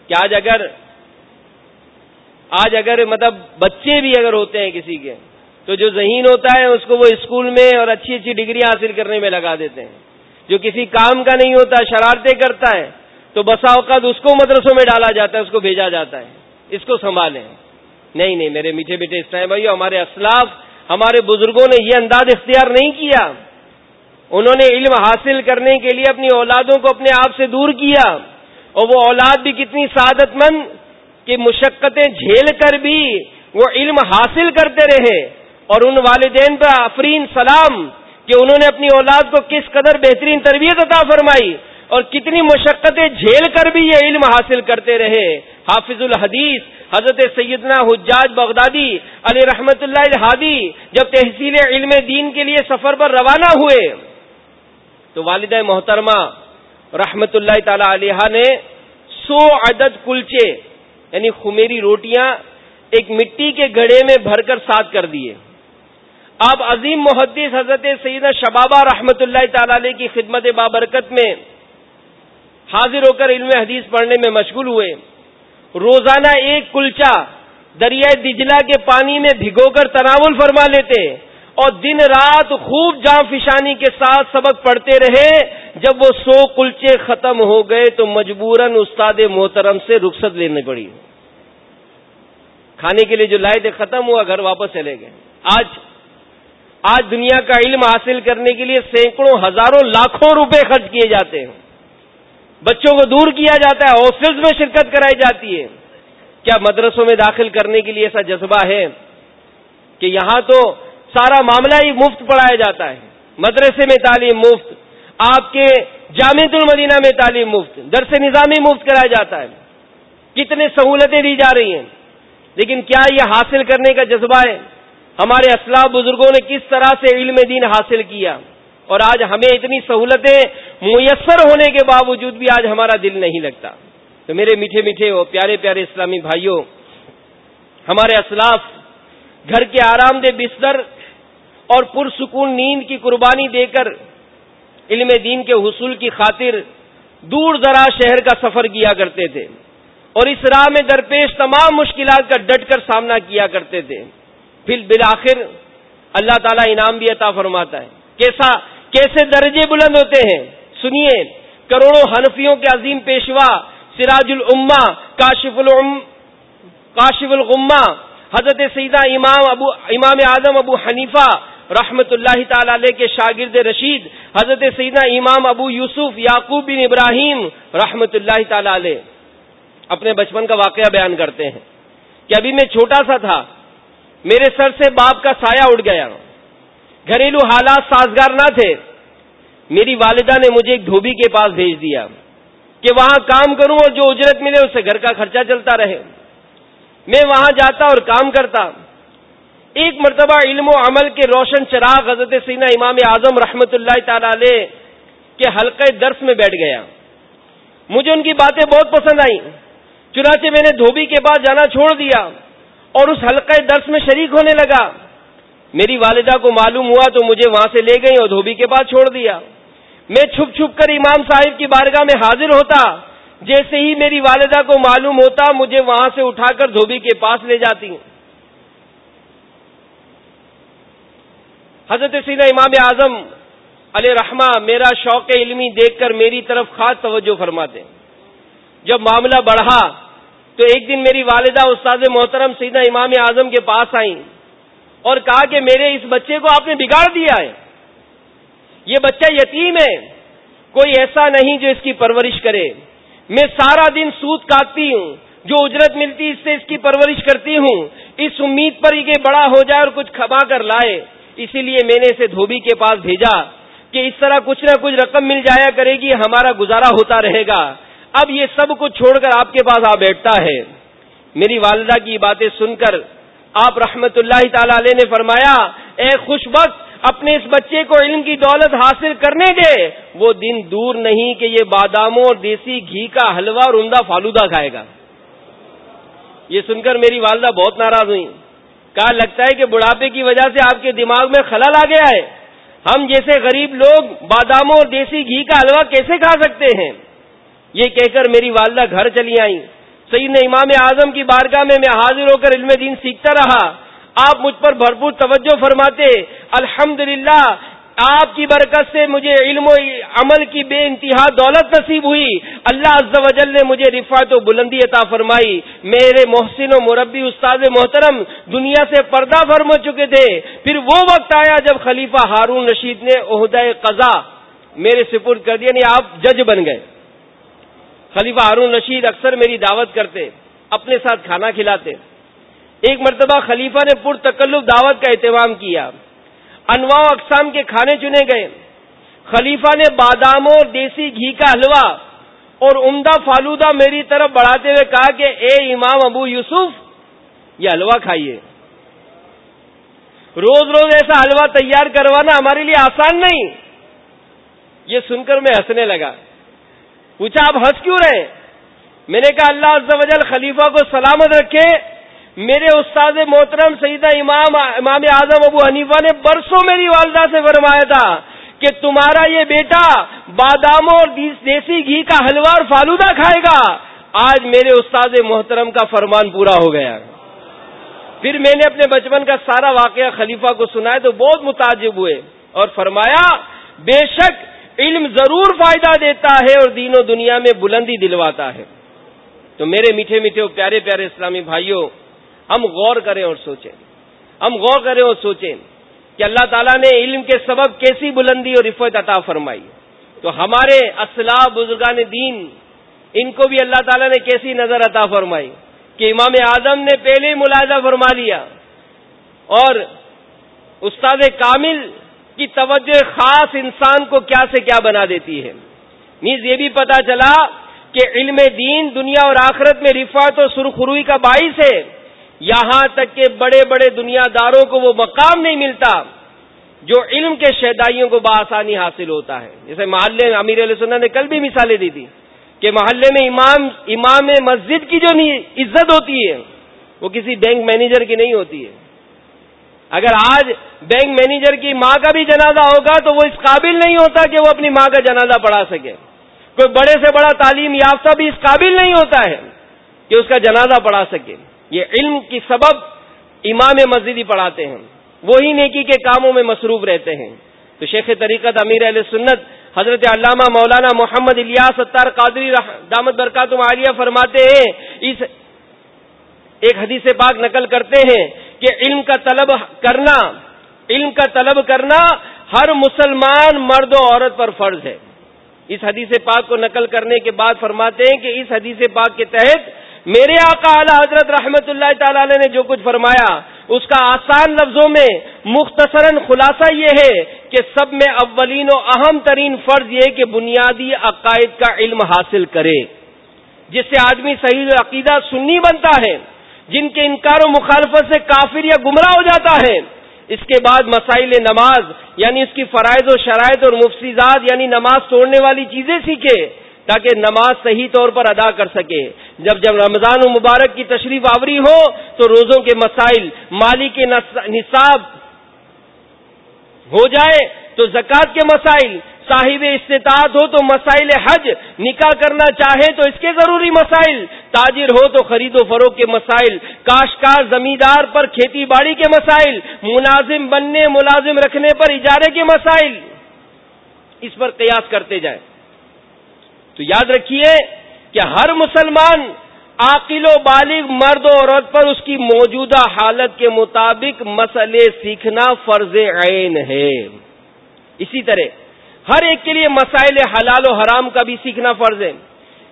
کہ آج اگر آج اگر مطلب بچے بھی اگر ہوتے ہیں کسی کے، تو جو ذہین ہوتا ہے اس کو وہ اسکول میں اور اچھی اچھی ڈگری حاصل کرنے میں لگا دیتے ہیں۔ جو کسی کام کا نہیں ہوتا، شرارتیں کرتا ہے، تو بسا اوقات اس کو مدرسوں میں ڈالا جاتا ہے، اس کو بھیجا جاتا ہے۔ اس کو سنبھالیں۔ نہیں نہیں، میرے میٹھے میٹھے اس ٹائم بھائی ہمارے اسلاف، ہمارے بزرگوں نے یہ انداز اختیار نہیں کیا۔ انہوں نے علم حاصل کرنے کے لیے اپنی اولادوں کو اپنے آپ سے دور کیا۔ اور وہ اولاد بھی کتنی سعادت مند کہ مشقتیں جھیل کر بھی وہ علم حاصل کرتے رہے اور ان والدین پر آفرین سلام کہ انہوں نے اپنی اولاد کو کس قدر بہترین تربیت عطا فرمائی اور کتنی مشقتیں جھیل کر بھی یہ علم حاصل کرتے رہے۔ حافظ الحدیث حضرت سیدنا حجاج بغدادی علی رحمت اللہ الحادی جب تحصیل علم دین کے لیے سفر پر روانہ ہوئے تو والدہ محترمہ رحمت اللہ تعالی علیہ نے سو عدد کلچے یعنی خمیری روٹیاں، ایک مٹی کے گڑھے میں بھر کر ساتھ کر دیے۔ آپ عظیم محدث حضرت سیدہ شبابہ رحمت اللہ تعالی علیہ کی خدمت بابرکت میں حاضر ہو کر علم حدیث پڑھنے میں مشغول ہوئے۔ روزانہ ایک کلچا دریائے دجلا کے پانی میں بھگو کر تناول فرما لیتے۔ اور دن رات خوب جام فشانی کے ساتھ سبق پڑھتے رہے۔ جب وہ سو کلچے ختم ہو گئے تو مجبوراً استاد محترم سے رخصت لینے پڑی۔ کھانے کے لیے جو لائے تھے ختم ہوا، گھر واپس چلے گئے۔ آج آج دنیا کا علم حاصل کرنے کے لیے سینکڑوں، ہزاروں، لاکھوں روپے خرچ کیے جاتے ہیں۔ بچوں کو دور کیا جاتا ہے ہاسٹلس میں شرکت کرائی جاتی ہے۔ کیا مدرسوں میں داخل کرنے کے لیے ایسا جذبہ ہے کہ یہاں تو سارا معاملہ ہی مفت پڑھایا جاتا ہے۔ مدرسے میں تعلیم مفت، آپ کے جامع المدینہ میں تعلیم مفت، درس نظامی مفت کرایا جاتا ہے۔ کتنے سہولتیں دی جا رہی ہیں۔ لیکن کیا یہ حاصل کرنے کا جذبہ ہے؟ ہمارے اسلاف بزرگوں نے کس طرح سے علم دین حاصل کیا؟ اور آج ہمیں اتنی سہولتیں میسر ہونے کے باوجود بھی آج ہمارا دل نہیں لگتا۔ تو میرے میٹھے میٹھے ہو پیارے پیارے اسلامی بھائیوں، ہمارے اسلاف گھر کے آرام دہ بستر اور پرسکون نیند کی قربانی دے کر علم دین کے حصول کی خاطر دور دراز شہر کا سفر کیا کرتے تھے اور اس راہ میں درپیش تمام مشکلات کا ڈٹ کر سامنا کیا کرتے تھے۔ پھر بالآخر اللہ تعالیٰ انعام بھی عطا فرماتا ہے۔ کیسا کیسے درجے بلند ہوتے ہیں۔ سنیے، کروڑوں حنفیوں کے عظیم پیشوا سراج العما کاشف العم کاشف الغما حضرت سیدہ امام ابو امام اعظم ابو حنیفہ رحمت اللہ تعالی علیہ کے شاگرد رشید، حضرت سیدنا امام ابو یوسف یعقوب بن ابراہیم رحمت اللہ تعالی علیہ۔ اپنے بچپن کا واقعہ بیان کرتے ہیں کہ ابھی میں چھوٹا سا تھا، میرے سر سے باپ کا سایہ اڑ گیا۔ گھریلو حالات سازگار نہ تھے۔ میری والدہ نے مجھے ایک دھوبی کے پاس بھیج دیا کہ وہاں کام کروں اور جو اجرت ملے اسے گھر کا خرچہ چلتا رہے۔ میں وہاں جاتا اور کام کرتا۔ ایک مرتبہ علم و عمل کے روشن چراغ حضرت سینا امام اعظم رحمت اللہ تعالی علیہ کہ حلقہ درس میں بیٹھ گیا۔ مجھے ان کی باتیں بہت پسند آئیں۔ چنانچہ میں نے دھوبی کے بعد جانا چھوڑ دیا اور اس حلقہ درس میں شریک ہونے لگا۔ میری والدہ کو معلوم ہوا تو مجھے وہاں سے لے گئی اور دھوبی کے بعد چھوڑ دیا۔ میں چھپ چھپ کر امام صاحب کی بارگاہ میں حاضر ہوتا۔ جیسے ہی میری والدہ کو معلوم ہوتا، مجھے وہاں سے اٹھا کر دھوبی کے پاس لے جاتی۔ ہوں حضرت سیدھا امام اعظم علیہ رحمہ میرا شوق علمی دیکھ کر میری طرف خاص توجہ فرماتے جب معاملہ بڑھا تو ایک دن میری والدہ استاد محترم سیدھا امام اعظم کے پاس آئیں اور کہا کہ میرے اس بچے کو آپ نے بگاڑ دیا ہے۔ یہ بچہ یتیم ہے۔ کوئی ایسا نہیں جو اس کی پرورش کرے۔ میں سارا دن سود کاٹتی ہوں۔ جو اجرت ملتی اس سے اس کی پرورش کرتی ہوں۔ اس امید پر کہ بڑا ہو جائے اور کچھ کھبا کر لائے۔ اسی لیے میں نے اسے دھوبی کے پاس بھیجا کہ اس طرح کچھ نہ کچھ رقم مل جایا کرے گی، ہمارا گزارا ہوتا رہے گا۔ اب یہ سب کچھ چھوڑ کر آپ کے پاس آ بیٹھتا ہے۔ میری والدہ کی باتیں سن کر آپ رحمت اللہ تعالی علیہ نے فرمایا، اے خوش وقت، اپنے اس بچے کو علم کی دولت حاصل کرنے دے۔ وہ دن دور نہیں کہ یہ باداموں اور دیسی گھی کا حلوہ اور عمدہ فالودہ کھائے گا۔ یہ سن کر میری والدہ بہت ناراض ہوئی کہا لگتا ہے کہ بڑھاپے کی وجہ سے آپ کے دماغ میں خلل آ گیا ہے۔ ہم جیسے غریب لوگ باداموں اور دیسی گھی کا حلوہ کیسے کھا سکتے ہیں؟ یہ کہہ کر میری والدہ گھر چلی آئی سید نے امام اعظم کی بارگاہ میں میں حاضر ہو کر علم دین سیکھتا رہا۔ آپ مجھ پر بھرپور توجہ فرماتے۔ الحمد آپ کی برکت سے مجھے علم و عمل کی بے انتہا دولت نصیب ہوئی۔ اللہ عز و جل نے مجھے رفات و بلندی عطا فرمائی۔ میرے محسن و مربی استاد محترم، دنیا سے پردہ فرم چکے تھے۔ پھر وہ وقت آیا جب خلیفہ ہارون رشید نے عہدۂ قضا میرے سپرد کر دیا یعنی آپ جج بن گئے۔ خلیفہ ہارون رشید اکثر میری دعوت کرتے، اپنے ساتھ کھانا کھلاتے۔ ایک مرتبہ خلیفہ نے پر تکلف دعوت کا اہتمام کیا۔ انواع اقسام کے کھانے چنے گئے۔ خلیفہ نے باداموں اور دیسی گھی کا حلوہ اور عمدہ فالودہ میری طرف بڑھاتے ہوئے کہا کہ اے امام ابو یوسف، یہ حلوہ کھائیے۔ روز روز ایسا حلوہ تیار کروانا ہمارے لیے آسان نہیں۔ یہ سن کر میں ہنسنے لگا۔ پوچھا، آپ ہنس کیوں رہے میں نے کہا، اللہ عز و جل خلیفہ کو سلامت رکھے۔ میرے استاد محترم سیدہ امام امام اعظم ابو حنیفہ نے برسوں میری والدہ سے فرمایا تھا کہ تمہارا یہ بیٹا باداموں اور دیسی گھی کا حلوہ اور فالودہ کھائے گا۔ آج میرے استاد محترم کا فرمان پورا ہو گیا۔ پھر میں نے اپنے بچپن کا سارا واقعہ خلیفہ کو سنایا تو بہت متاجب ہوئے اور فرمایا، بے شک علم ضرور فائدہ دیتا ہے اور دین و دنیا میں بلندی دلواتا ہے۔ تو میرے میٹھے میٹھے پیارے پیارے اسلامی بھائیوں ہم غور کریں اور سوچیں۔ ہم غور کریں اور سوچیں کہ اللہ تعالیٰ نے علم کے سبب کیسی بلندی اور رفت عطا فرمائی۔ تو ہمارے اسلح بزرگان دین، ان کو بھی اللہ تعالیٰ نے کیسی نظر عطا فرمائی؟ کہ امام اعظم نے پہلے ہی ملاحظہ فرما لیا۔ اور استاد کامل کی توجہ خاص انسان کو کیا سے کیا بنا دیتی ہے۔ نیز یہ بھی پتا چلا کہ علم دین دنیا اور آخرت میں رفات و سرخروئی کا باعث ہے۔ یہاں تک کہ بڑے بڑے دنیا داروں کو وہ مقام نہیں ملتا جو علم کے شہدائیوں کو بآسانی حاصل ہوتا ہے۔ جیسے محلے میں امیر علیہ سنہ نے کل بھی مثالیں دی تھی کہ محلے میں امام امام مسجد کی جو عزت ہوتی ہے، وہ کسی بینک مینیجر کی نہیں ہوتی ہے۔ اگر آج بینک مینیجر کی ماں کا بھی جنازہ ہوگا تو وہ اس قابل نہیں ہوتا کہ وہ اپنی ماں کا جنازہ پڑھا سکے۔ کوئی بڑے سے بڑا تعلیم یافتہ بھی اس قابل نہیں ہوتا ہے کہ اس کا جنازہ پڑھا سکے۔ یہ علم کی سبب امام مسجد ہی پڑھاتے ہیں۔ وہی نیکی کے کاموں میں مصروف رہتے ہیں۔ تو شیخ طریقت امیر علیہ سنت حضرت علامہ مولانا محمد الیاس ستار قادری دامت برکات عالیہ فرماتے ہیں۔ اس ایک حدیث پاک نقل کرتے ہیں کہ علم کا طلب کرنا، علم کا طلب کرنا ہر مسلمان مرد و عورت پر فرض ہے۔ اس حدیث پاک کو نقل کرنے کے بعد فرماتے ہیں کہ اس حدیث پاک کے تحت میرے آقا اعلی حضرت رحمت اللہ تعالی نے جو کچھ فرمایا، اس کا آسان لفظوں میں مختصراً خلاصہ یہ ہے کہ سب میں اولین و اہم ترین فرض یہ کہ بنیادی عقائد کا علم حاصل کرے، جس سے آدمی صحیح عقیدہ سنی بنتا ہے، جن کے انکار و مخالفت سے کافر یا گمراہ ہو جاتا ہے۔ اس کے بعد مسائل نماز یعنی اس کی فرائض و شرائط اور مفصیزات یعنی نماز توڑنے والی چیزیں سیکھے۔ تاکہ نماز صحیح طور پر ادا کر سکے۔ جب جب رمضان و مبارک کی تشریف آوری ہو، تو روزوں کے مسائل، مالی کے نصاب ہو جائے، تو زکوٰۃ کے مسائل، صاحب استطاعت ہو تو مسائل حج، نکاح کرنا چاہے تو اس کے ضروری مسائل، تاجر ہو تو خرید و فروغ کے مسائل کاشتکار زمیندار پر کھیتی باڑی کے مسائل، ملازم بننے، ملازم رکھنے پر اجارے کے مسائل، اس پر قیاس کرتے جائیں۔ تو یاد رکھیے کہ ہر مسلمان عاقل و بالغ، مرد و عورت پر اس کی موجودہ حالت کے مطابق مسئلے سیکھنا فرض عین ہے۔ اسی طرح، ہر ایک کے لیے مسائل حلال و حرام کا بھی سیکھنا فرض ہے۔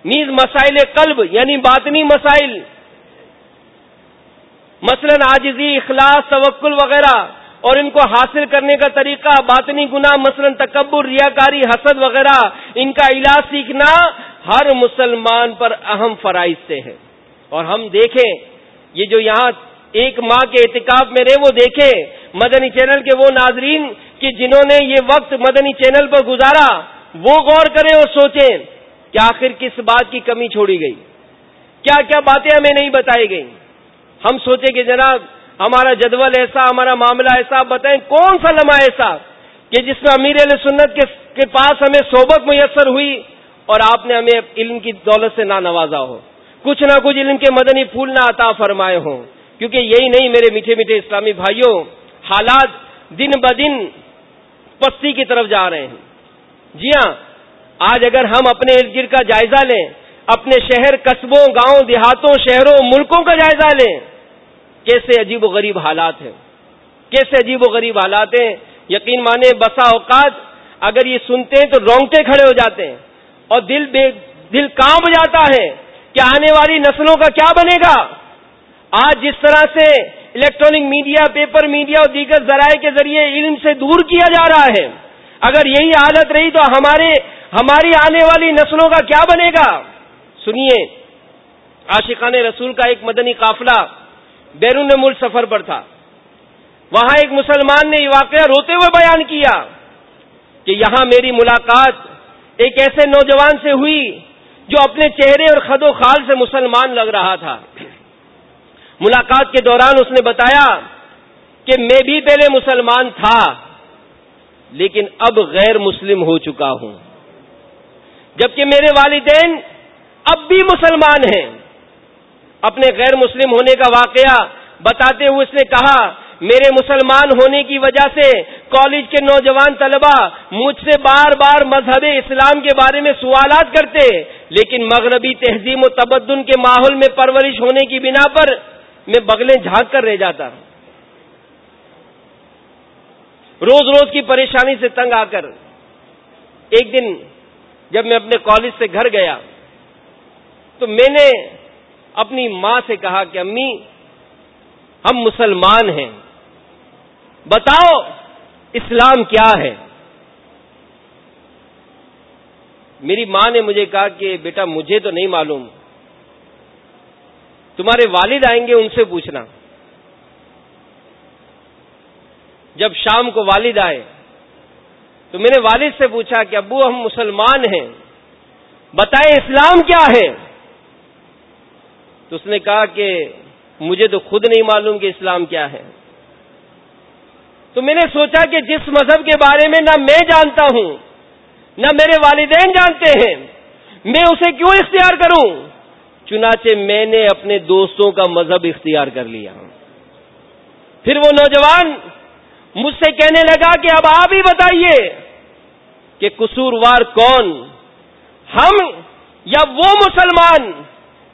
نیز مسائل قلب یعنی باطنی مسائل، مثلا عاجزی، اخلاص، توکل وغیرہ اور ان کو حاصل کرنے کا طریقہ، باطنی گناہ، مثلا تکبر، ریاکاری، حسد وغیرہ، ان کا علاج سیکھنا ہر مسلمان پر اہم فرائض سے ہے۔ اور ہم دیکھیں، یہ جو یہاں ایک ماہ کے اعتکاب میں رہے، وہ دیکھیں، مدنی چینل کے وہ ناظرین کہ جنہوں نے یہ وقت مدنی چینل پر گزارا، وہ غور کریں اور سوچیں، کہ آخر کس بات کی کمی چھوڑی گئی؟ کیا کیا باتیں ہمیں نہیں بتائی گئی ہم سوچیں کہ جناب ہمارا جدول ایسا، ہمارا معاملہ ایسا بتائیں کون سا لمحہ ایسا کہ جس میں امیر علیہ سنت کے پاس ہمیں صحبت میسر ہوئی اور آپ نے ہمیں علم کی دولت سے نہ نوازا ہو۔ کچھ نہ کچھ علم کے مدنی پھول نہ عطا فرمائے ہوں۔ کیونکہ یہی نہیں میرے میٹھے میٹھے اسلامی بھائیوں، حالات دن بدن پستی کی طرف جا رہے ہیں۔ جی ہاں آج اگر ہم اپنے ارد گرد کا جائزہ لیں، اپنے شہر، قصبوں، گاؤں، دیہاتوں، شہروں، ملکوں کا جائزہ لیں کیسے عجیب و غریب حالات ہیں؟ کیسے عجیب و غریب حالات ہیں؟ یقین مانے بسا اوقات اگر یہ سنتے ہیں تو رونگٹے کھڑے ہو جاتے ہیں اور دل بے دل کانپ جاتا ہے کہ آنے والی نسلوں کا کیا بنے گا؟ آج جس طرح سے الیکٹرانک میڈیا پیپر میڈیا اور دیگر ذرائع کے ذریعے علم سے دور کیا جا رہا ہے، اگر یہی حالت رہی تو ہمارے ہماری آنے والی نسلوں کا کیا بنے گا؟ سنیے، عاشقان رسول کا ایک مدنی قافلہ بیرون ملک سفر پر تھا۔ وہاں ایک مسلمان نے یہ واقعہ روتے ہوئے بیان کیا کہ یہاں میری ملاقات ایک ایسے نوجوان سے ہوئی جو اپنے چہرے اور خد و خال سے مسلمان لگ رہا تھا۔ ملاقات کے دوران اس نے بتایا کہ میں بھی پہلے مسلمان تھا، لیکن اب غیر مسلم ہو چکا ہوں۔ جبکہ میرے والدین اب بھی مسلمان ہیں۔ اپنے غیر مسلم ہونے کا واقعہ بتاتے ہوئے اس نے کہا، میرے مسلمان ہونے کی وجہ سے کالج کے نوجوان طلبہ مجھ سے بار بار مذہب اسلام کے بارے میں سوالات کرتے، لیکن مغربی تہذیب و تبدن کے ماحول میں پرورش ہونے کی بنا پر میں بغلیں جھانک کر رہ جاتا روز روز کی پریشانی سے تنگ آ کر ایک دن جب میں اپنے کالج سے گھر گیا، تو میں نے اپنی ماں سے کہا کہ امی، ہم مسلمان ہیں۔ بتاؤ اسلام کیا ہے؟ میری ماں نے مجھے کہا کہ بیٹا، مجھے تو نہیں معلوم۔ تمہارے والد آئیں گے ان سے پوچھنا۔ جب شام کو والد آئے، تو میں نے والد سے پوچھا کہ ابو، ہم مسلمان ہیں۔ بتائیں اسلام کیا ہے؟ تو اس نے کہا کہ مجھے تو خود نہیں معلوم کہ اسلام کیا ہے۔ تو میں نے سوچا کہ جس مذہب کے بارے میں نہ میں جانتا ہوں، نہ میرے والدین جانتے ہیں، میں اسے کیوں اختیار کروں؟ چنانچہ میں نے اپنے دوستوں کا مذہب اختیار کر لیا۔ پھر وہ نوجوان مجھ سے کہنے لگا کہ اب آپ ہی بتائیے کہ قصوروار کون، ہم یا وہ مسلمان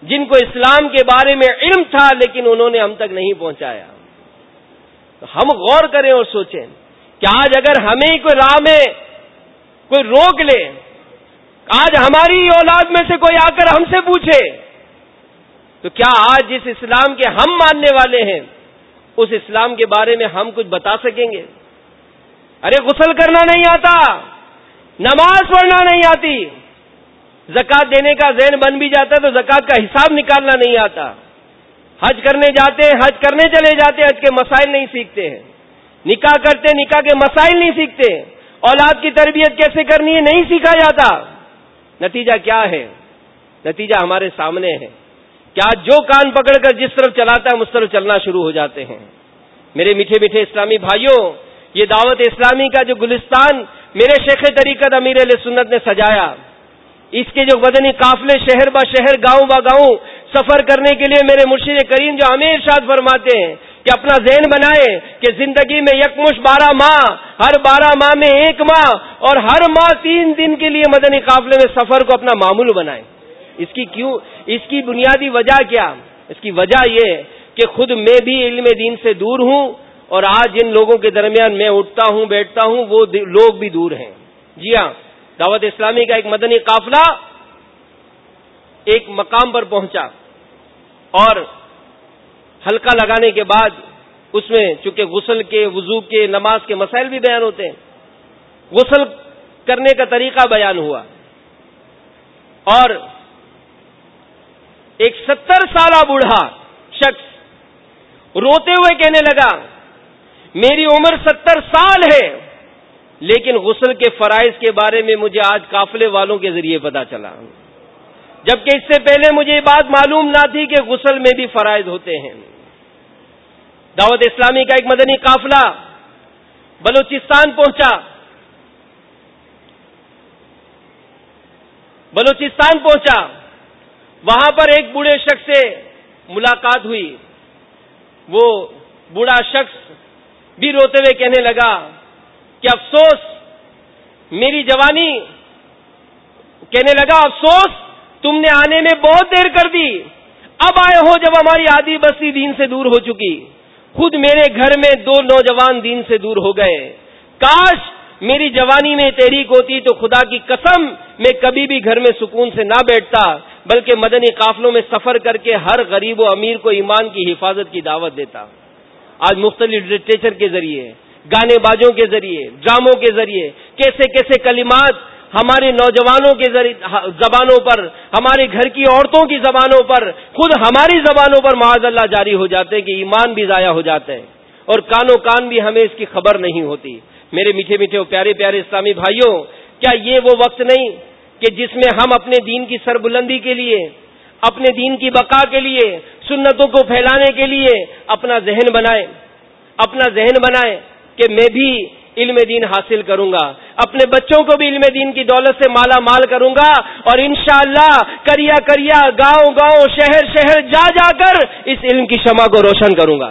جن کو اسلام کے بارے میں علم تھا لیکن انہوں نے ہم تک نہیں پہنچایا۔ تو ہم غور کریں اور سوچیں کہ آج اگر ہمیں کوئی راہ میں کوئی روک لے، آج ہماری اولاد میں سے کوئی آ کر ہم سے پوچھے، تو کیا آج جس اسلام کے ہم ماننے والے ہیں، اس اسلام کے بارے میں ہم کچھ بتا سکیں گے؟ ارے غسل کرنا نہیں آتا، نماز پڑھنا نہیں آتی۔ زکات دینے کا ذہن بن بھی جاتا ہے تو زکات کا حساب نکالنا نہیں آتا۔ حج کرنے جاتے ہیں، حج کرنے چلے جاتے ہیں، حج کے مسائل نہیں سیکھتے ہیں۔ نکاح کرتے، نکاح کے مسائل نہیں سیکھتے۔ اولاد کی تربیت کیسے کرنی ہے؟ نہیں سیکھا جاتا۔ نتیجہ کیا ہے؟ نتیجہ ہمارے سامنے ہے۔ کیا جو کان پکڑ کر جس طرف چلاتا ہے اس طرف چلنا شروع ہو جاتے ہیں۔ میرے میٹھے میٹھے اسلامی بھائیوں، یہ دعوت اسلامی کا جو گلستان میرے شیخ طریقت امیر علیہ سنت نے سجایا اس کے جو مدنی قافلے شہر با شہر، گاؤں با گاؤں سفر کرنے کے لیے میرے مرشد کریم جو ہمیں شاد فرماتے ہیں کہ اپنا ذہن بنائے کہ زندگی میں یکمش بارہ ماہ، ہر بارہ ماہ میں ایک ماہ اور ہر ماہ تین دن کے لیے مدنی قافلے میں سفر کو اپنا معمول بنائے اس کی کیوں؟ اس کی بنیادی وجہ کیا؟ اس کی وجہ یہ کہ خود میں بھی علم دین سے دور ہوں اور آج جن لوگوں کے درمیان میں اٹھتا ہوں، بیٹھتا ہوں، وہ لوگ بھی دور ہیں۔ جی ہاں۔ دعوت اسلامی کا ایک مدنی قافلہ ایک مقام پر پہنچا اور ہلکا لگانے کے بعد اس میں چونکہ غسل کے، وضو کے، نماز کے مسائل بھی بیان ہوتے ہیں، غسل کرنے کا طریقہ بیان ہوا اور ایک ستر سالہ بوڑھا شخص روتے ہوئے کہنے لگا، میری عمر ستر سال ہے لیکن غسل کے فرائض کے بارے میں مجھے آج قافلے والوں کے ذریعے پتا چلا۔ جبکہ اس سے پہلے مجھے یہ بات معلوم نہ تھی کہ غسل میں بھی فرائض ہوتے ہیں۔ دعوت اسلامی کا ایک مدنی قافلہ بلوچستان پہنچا۔ بلوچستان پہنچا۔ وہاں پر ایک بوڑھے شخص سے ملاقات ہوئی۔ وہ بوڑھا شخص بھی روتے ہوئے کہنے لگا کہ افسوس میری جوانی کہنے لگا، افسوس، تم نے آنے میں بہت دیر کر دی۔ اب آئے ہو جب ہماری آدھی بستی دین سے دور ہو چکی۔ خود میرے گھر میں دو نوجوان دین سے دور ہو گئے۔ کاش میری جوانی میں تحریک ہوتی تو خدا کی قسم میں کبھی بھی گھر میں سکون سے نہ بیٹھتا، بلکہ مدنی قافلوں میں سفر کر کے ہر غریب و امیر کو ایمان کی حفاظت کی دعوت دیتا۔ آج مختلف لٹریچر کے ذریعے گانے بازوں کے ذریعے، ڈراموں کے ذریعے، کیسے کیسے کلمات ہمارے نوجوانوں کے زبانوں پر، ہمارے گھر کی عورتوں کی زبانوں پر، خود ہماری زبانوں پر معاذ اللہ جاری ہو جاتے ہیں کہ ایمان بھی ضائع ہو جاتے ہیں اور کانوں کان بھی ہمیں اس کی خبر نہیں ہوتی۔ میرے میٹھے میٹھے پیارے پیارے اسلامی بھائیوں، کیا یہ وہ وقت نہیں کہ جس میں ہم اپنے دین کی سربلندی کے لیے، اپنے دین کی بقا کے لیے، سنتوں کو پھیلانے کے لیے اپنا ذہن بنائیں، اپنا ذہن بنائیں کہ میں بھی علم دین حاصل کروں گا۔ اپنے بچوں کو بھی علم دین کی دولت سے مالا مال کروں گا اور انشاءاللہ اللہ کریا کریا گاؤں گاؤں شہر شہر جا جا کر اس علم کی شمع کو روشن کروں گا۔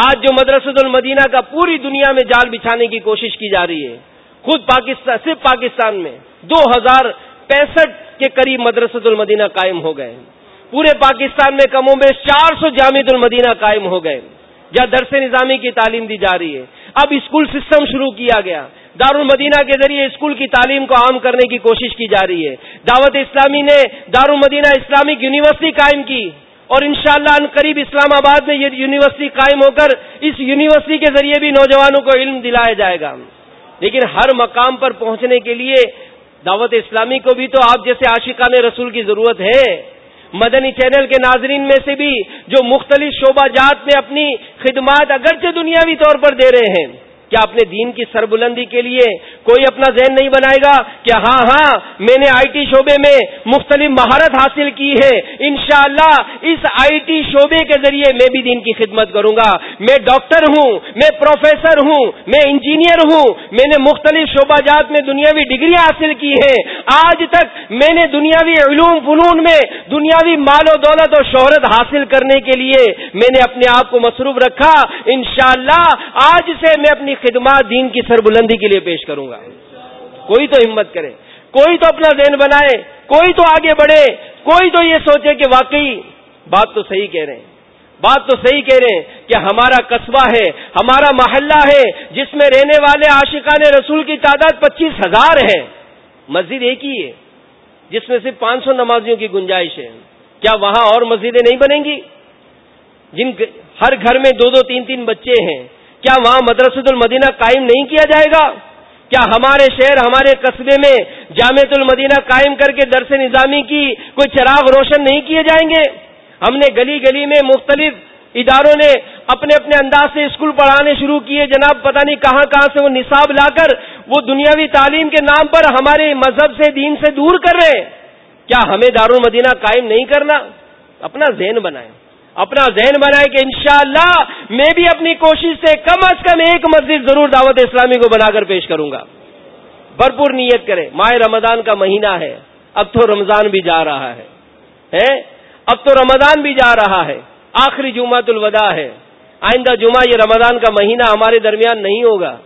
آج جو مدرسۃ المدینہ کا پوری دنیا میں جال بچھانے کی کوشش کی جا رہی ہے، خود پاکستان، صرف پاکستان میں دو ہزار پینسٹھ کے قریب مدرسۃ المدینہ قائم ہو گئے۔ پورے پاکستان میں کم و بیش چار سو جامع المدینہ قائم ہو گئے۔ جہاں درس نظامی کی تعلیم دی جا رہی ہے۔ اب اسکول سسٹم شروع کیا گیا۔ دار المدینہ کے ذریعے اسکول کی تعلیم کو عام کرنے کی کوشش کی جا رہی ہے۔ دعوت اسلامی نے دار المدینہ اسلامک یونیورسٹی قائم کی اور انشاءاللہ شاء قریب اسلام آباد میں یہ یونیورسٹی قائم ہو کر اس یونیورسٹی کے ذریعے بھی نوجوانوں کو علم دلایا جائے گا۔ لیکن ہر مقام پر پہنچنے کے لیے دعوت اسلامی کو بھی تو آپ جیسے عاشقان رسول کی ضرورت ہے۔ مدنی چینل کے ناظرین میں سے بھی جو مختلف شعبہ جات میں اپنی خدمات اگرچہ دنیاوی طور پر دے رہے ہیں۔ کیا اپنے دین کی سربلندی کے لیے کوئی اپنا ذہن نہیں بنائے گا کہ ہاں ہاں میں نے آئی ٹی شعبے میں مختلف مہارت حاصل کی ہے، انشاءاللہ اس آئی ٹی شعبے کے ذریعے میں بھی دین کی خدمت کروں گا۔ میں ڈاکٹر ہوں، میں پروفیسر ہوں، میں انجینئر ہوں، میں نے مختلف شعبہ جات میں دنیاوی ڈگری حاصل کی ہے۔ آج تک میں نے دنیاوی علوم فنون میں دنیاوی مال و دولت اور شہرت حاصل کرنے کے لیے میں نے اپنے آپ کو مصروف رکھا۔ انشاءاللہ آج سے میں اپنی خدمات دین کی سربلندی کے لیے پیش کروں گا۔ کوئی تو ہمت کرے، کوئی تو اپنا ذہن بنائے، کوئی تو آگے بڑھے، کوئی تو یہ سوچے کہ واقعی بات تو صحیح کہہ رہے ہیں۔ بات تو صحیح کہہ رہے ہیں کہ ہمارا قصبہ ہے، ہمارا محلہ ہے، جس میں رہنے والے عاشقان رسول کی تعداد پچیس ہزار ہے مسجد ایک ہی ہے، جس میں صرف پانچ سو نمازیوں کی گنجائش ہے۔ کیا وہاں اور مسجدیں نہیں بنیں گی؟ جن ہر گھر میں دو دو تین تین بچے ہیں۔ کیا وہاں مدرسۃ المدینہ قائم نہیں کیا جائے گا؟ کیا ہمارے شہر، ہمارے قصبے میں جامع المدینہ قائم کر کے درس نظامی کی کوئی چراغ روشن نہیں کیے جائیں گے؟ ہم نے گلی گلی میں مختلف اداروں نے اپنے اپنے انداز سے اسکول پڑھانے شروع کیے۔ جناب، پتہ نہیں کہاں کہاں سے وہ نصاب لا کر وہ دنیاوی تعلیم کے نام پر ہمارے مذہب سے، دین سے دور کر رہے ہیں۔ کیا ہمیں دارالمدینہ قائم نہیں کرنا؟ اپنا ذہن بنائیں۔ اپنا ذہن بنائے کہ انشاءاللہ میں بھی اپنی کوشش سے کم از کم ایک مسجد ضرور دعوت اسلامی کو بنا کر پیش کروں گا۔ بھرپور نیت کرے ماہ رمضان کا مہینہ ہے۔ اب تو رمضان بھی جا رہا ہے۔ اب تو رمضان بھی جا رہا ہے۔ آخری جمعہ الوداع ہے۔ آئندہ جمعہ یہ رمضان کا مہینہ ہمارے درمیان نہیں ہوگا۔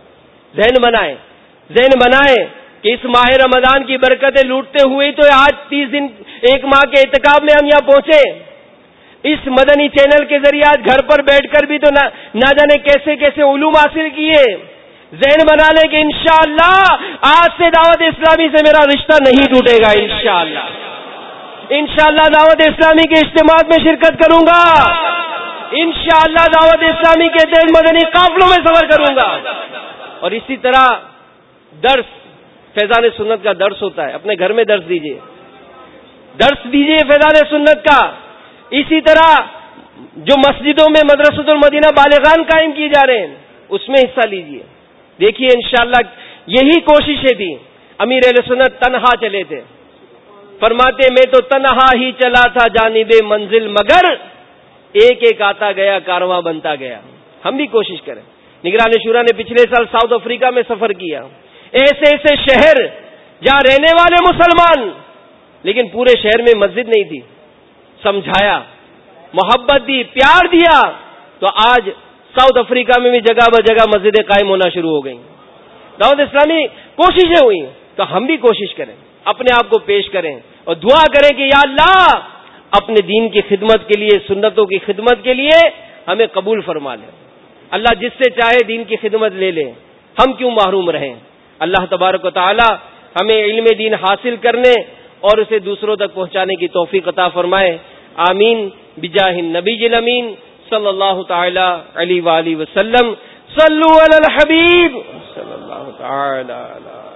ذہن بنائے ذہن بنائے کہ اس ماہ رمضان کی برکتیں لوٹتے ہوئے تو آج تیس دن، ایک ماہ کے اعتکاب میں ہم یہاں پہنچے۔ اس مدنی چینل کے ذریعے آج گھر پر بیٹھ کر بھی تو نہ جانے کیسے کیسے علوم حاصل کیے۔ ذہن بنا لیں کہ انشاءاللہ آج سے دعوت اسلامی سے میرا رشتہ نہیں ٹوٹے گا، انشاءاللہ۔ انشاءاللہ دعوت اسلامی کے اجتماع میں شرکت کروں گا۔ انشاءاللہ دعوت اسلامی کے تحت مدنی قافلوں میں سفر کروں گا۔ اور اسی طرح درس، فیضان سنت کا درس ہوتا ہے، اپنے گھر میں درس دیجیے درس دیجیے فیضان سنت کا۔ اسی طرح جو مسجدوں میں مدرسۃ المدینہ بالغان قائم کیے جا رہے ہیں، اس میں حصہ لیجیے دیکھیے انشاءاللہ یہی کوششیں تھیں۔ امیر علیہ سنت تنہا چلے تھے۔ فرماتے، میں تو تنہا ہی چلا تھا جانب منزل، مگر ایک ایک آتا گیا، کارواں بنتا گیا۔ ہم بھی کوشش کریں۔ نگران شورا نے پچھلے سال ساؤتھ افریقہ میں سفر کیا۔ ایسے ایسے شہر جہاں رہنے والے مسلمان، لیکن پورے شہر میں مسجد نہیں تھی۔ سمجھایا، محبت دی، پیار دیا، تو آج ساؤتھ افریقہ میں بھی جگہ ب جگہ مسجدیں قائم ہونا شروع ہو گئیں۔ دعوت اسلامی کوششیں ہوئی تو ہم بھی کوشش کریں، اپنے آپ کو پیش کریں اور دعا کریں کہ یا اللہ، اپنے دین کی خدمت کے لیے، سنتوں کی خدمت کے لیے ہمیں قبول فرما لیں اللہ جس سے چاہے دین کی خدمت لے لیں ہم کیوں محروم رہیں؟ اللہ تبارک و تعالی ہمیں علم دین حاصل کرنے اور اسے دوسروں تک پہنچانے کی توفیق عطا فرمائے۔ آمین۔ بجاہ نبی جلمین صلی اللہ تعالی علی وآلہ وسلم۔ صلو علی الحبیب۔ صلی اللہ تعالی علی